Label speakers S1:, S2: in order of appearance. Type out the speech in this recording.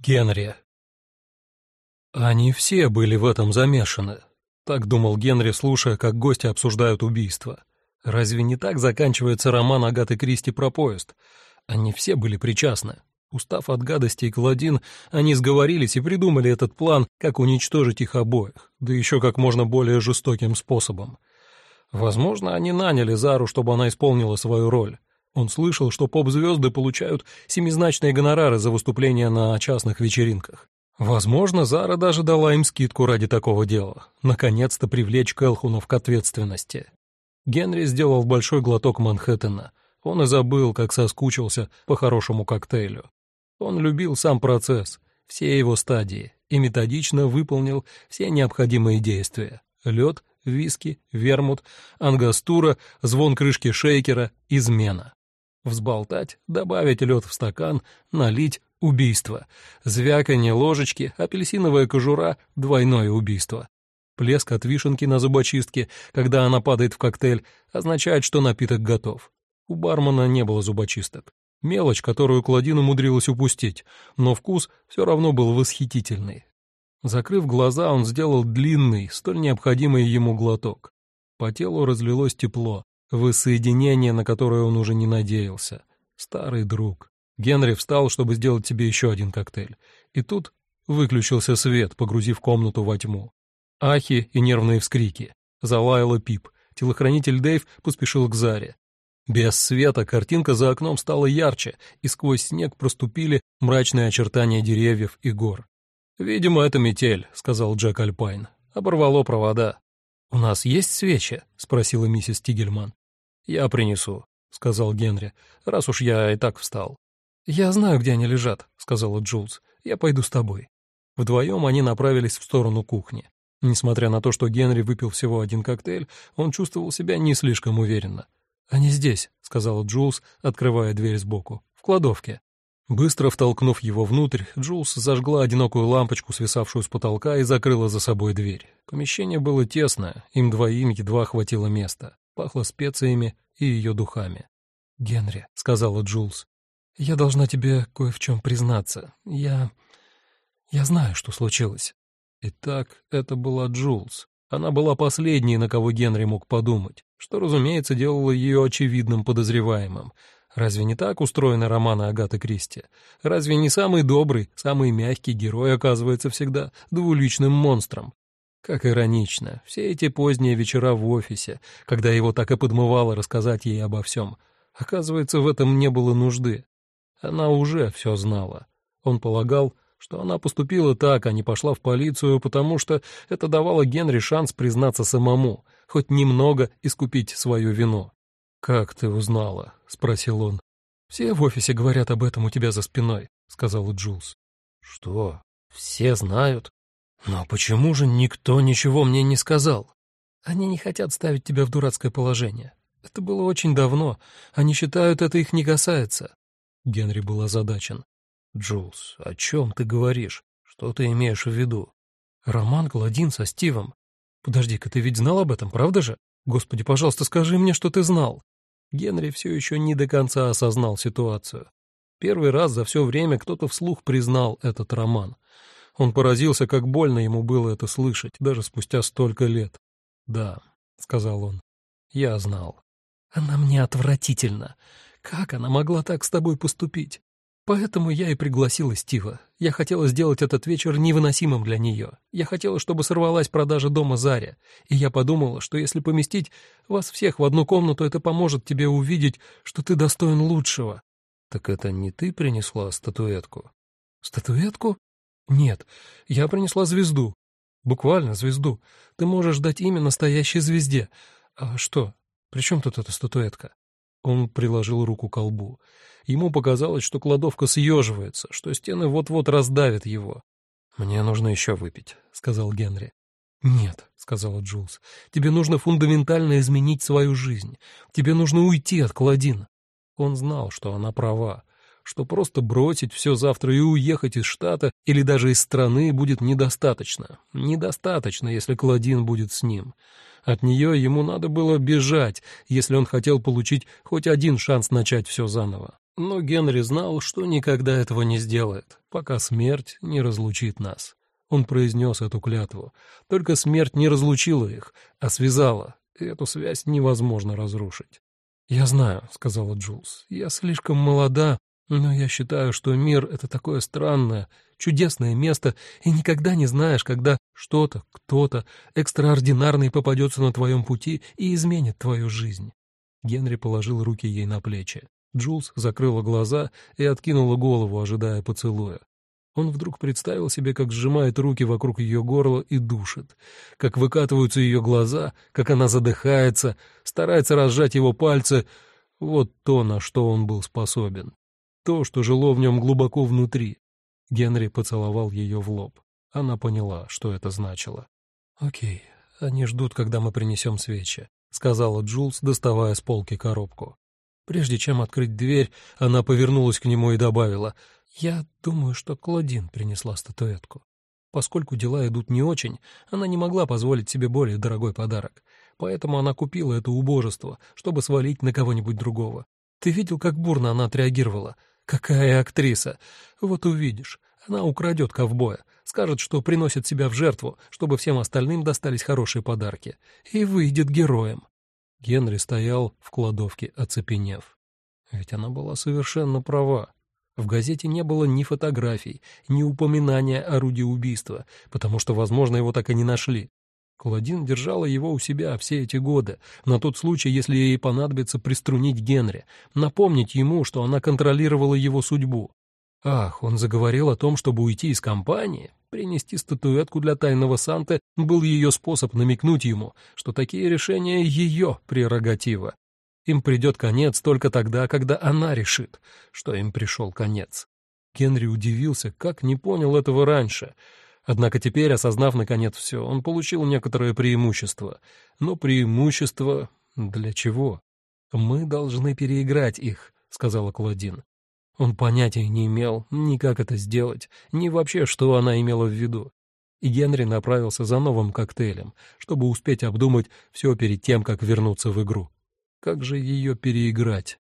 S1: Генри. Они все были в этом замешаны. Так думал Генри, слушая, как гости обсуждают убийство. Разве не так заканчивается роман Агаты Кристи про поезд? Они все были причастны. Устав от гадости и Кладин, они сговорились и придумали этот план, как уничтожить их обоих, да еще как можно более жестоким способом. Возможно, они наняли Зару, чтобы она исполнила свою роль. Он слышал, что поп-звезды получают семизначные гонорары за выступления на частных вечеринках. Возможно, Зара даже дала им скидку ради такого дела. Наконец-то привлечь Келхунов к ответственности. Генри сделал большой глоток Манхэттена. Он и забыл, как соскучился по хорошему коктейлю. Он любил сам процесс, все его стадии, и методично выполнил все необходимые действия. Лед, виски, вермут, ангастура, звон крышки шейкера, измена. Взболтать, добавить лед в стакан, налить — убийство. Звяканье ложечки, апельсиновая кожура — двойное убийство. Плеск от вишенки на зубочистке, когда она падает в коктейль, означает, что напиток готов. У бармена не было зубочисток. Мелочь, которую Кладин умудрилась упустить, но вкус все равно был восхитительный. Закрыв глаза, он сделал длинный, столь необходимый ему глоток. По телу разлилось тепло, Воссоединение, на которое он уже не надеялся. Старый друг. Генри встал, чтобы сделать себе еще один коктейль. И тут выключился свет, погрузив комнату во тьму. Ахи и нервные вскрики. Залаяла Пип. Телохранитель Дэйв поспешил к Заре. Без света картинка за окном стала ярче, и сквозь снег проступили мрачные очертания деревьев и гор. «Видимо, это метель», — сказал Джек Альпайн. «Оборвало провода». «У нас есть свечи?» — спросила миссис Тигельман. «Я принесу», — сказал Генри, — «раз уж я и так встал». «Я знаю, где они лежат», — сказала Джулс. «Я пойду с тобой». Вдвоем они направились в сторону кухни. Несмотря на то, что Генри выпил всего один коктейль, он чувствовал себя не слишком уверенно. «Они здесь», — сказала Джулс, открывая дверь сбоку, — «в кладовке». Быстро втолкнув его внутрь, Джулс зажгла одинокую лампочку, свисавшую с потолка, и закрыла за собой дверь. Помещение было тесное, им двоим едва хватило места пахло специями и ее духами. «Генри», — сказала Джулс, — «я должна тебе кое в чем признаться. Я... я знаю, что случилось». Итак, это была Джулс. Она была последней, на кого Генри мог подумать, что, разумеется, делало ее очевидным подозреваемым. Разве не так устроены романы Агаты Кристи? Разве не самый добрый, самый мягкий герой оказывается всегда двуличным монстром? Как иронично, все эти поздние вечера в офисе, когда его так и подмывало рассказать ей обо всем. Оказывается, в этом не было нужды. Она уже все знала. Он полагал, что она поступила так, а не пошла в полицию, потому что это давало Генри шанс признаться самому, хоть немного искупить свою вину. «Как ты узнала?» — спросил он. «Все в офисе говорят об этом у тебя за спиной», — сказала Джулс. «Что? Все знают?» Но почему же никто ничего мне не сказал? Они не хотят ставить тебя в дурацкое положение. Это было очень давно. Они считают, это их не касается. Генри был озадачен. Джулс, о чем ты говоришь? Что ты имеешь в виду? Роман Гладин со Стивом. Подожди-ка, ты ведь знал об этом, правда же? Господи, пожалуйста, скажи мне, что ты знал. Генри все еще не до конца осознал ситуацию. Первый раз за все время кто-то вслух признал этот роман — он поразился, как больно ему было это слышать, даже спустя столько лет. «Да», — сказал он, — «я знал». «Она мне отвратительна. Как она могла так с тобой поступить? Поэтому я и пригласила Стива. Я хотела сделать этот вечер невыносимым для нее. Я хотела, чтобы сорвалась продажа дома Заря. И я подумала, что если поместить вас всех в одну комнату, это поможет тебе увидеть, что ты достоин лучшего». «Так это не ты принесла статуэтку?» «Статуэтку?» «Нет, я принесла звезду. Буквально звезду. Ты можешь дать имя настоящей звезде. А что? При чем тут эта статуэтка?» Он приложил руку к колбу. Ему показалось, что кладовка съеживается, что стены вот-вот раздавят его. «Мне нужно еще выпить», — сказал Генри. «Нет», — сказала Джулс, — «тебе нужно фундаментально изменить свою жизнь. Тебе нужно уйти от Клодин». Он знал, что она права что просто бросить все завтра и уехать из штата или даже из страны будет недостаточно. Недостаточно, если Клодин будет с ним. От нее ему надо было бежать, если он хотел получить хоть один шанс начать все заново. Но Генри знал, что никогда этого не сделает, пока смерть не разлучит нас. Он произнес эту клятву. Только смерть не разлучила их, а связала, и эту связь невозможно разрушить. «Я знаю», — сказала Джулс, — «я слишком молода, но я считаю, что мир — это такое странное, чудесное место, и никогда не знаешь, когда что-то, кто-то экстраординарный попадется на твоем пути и изменит твою жизнь». Генри положил руки ей на плечи. Джулс закрыла глаза и откинула голову, ожидая поцелуя. Он вдруг представил себе, как сжимает руки вокруг ее горла и душит, как выкатываются ее глаза, как она задыхается, старается разжать его пальцы. Вот то, на что он был способен. То, что жило в нем глубоко внутри. Генри поцеловал ее в лоб. Она поняла, что это значило. «Окей, они ждут, когда мы принесем свечи», — сказала Джулс, доставая с полки коробку. Прежде чем открыть дверь, она повернулась к нему и добавила, «Я думаю, что Клодин принесла статуэтку. Поскольку дела идут не очень, она не могла позволить себе более дорогой подарок, поэтому она купила это убожество, чтобы свалить на кого-нибудь другого. Ты видел, как бурно она отреагировала? Какая актриса! Вот увидишь, она украдет ковбоя, скажет, что приносит себя в жертву, чтобы всем остальным достались хорошие подарки, и выйдет героем. Генри стоял в кладовке, оцепенев. Ведь она была совершенно права. В газете не было ни фотографий, ни упоминания орудия убийства, потому что, возможно, его так и не нашли. Клодин держала его у себя все эти годы, на тот случай, если ей понадобится приструнить Генри, напомнить ему, что она контролировала его судьбу. Ах, он заговорил о том, чтобы уйти из компании. Принести статуэтку для тайного Санты был ее способ намекнуть ему, что такие решения — ее прерогатива. Им придет конец только тогда, когда она решит, что им пришел конец. Генри удивился, как не понял этого раньше. Однако теперь, осознав наконец все, он получил некоторое преимущество. Но преимущество для чего? «Мы должны переиграть их», — сказала Клодин. Он понятия не имел ни как это сделать, ни вообще, что она имела в виду. И Генри направился за новым коктейлем, чтобы успеть обдумать все перед тем, как вернуться в игру. Как же ее переиграть?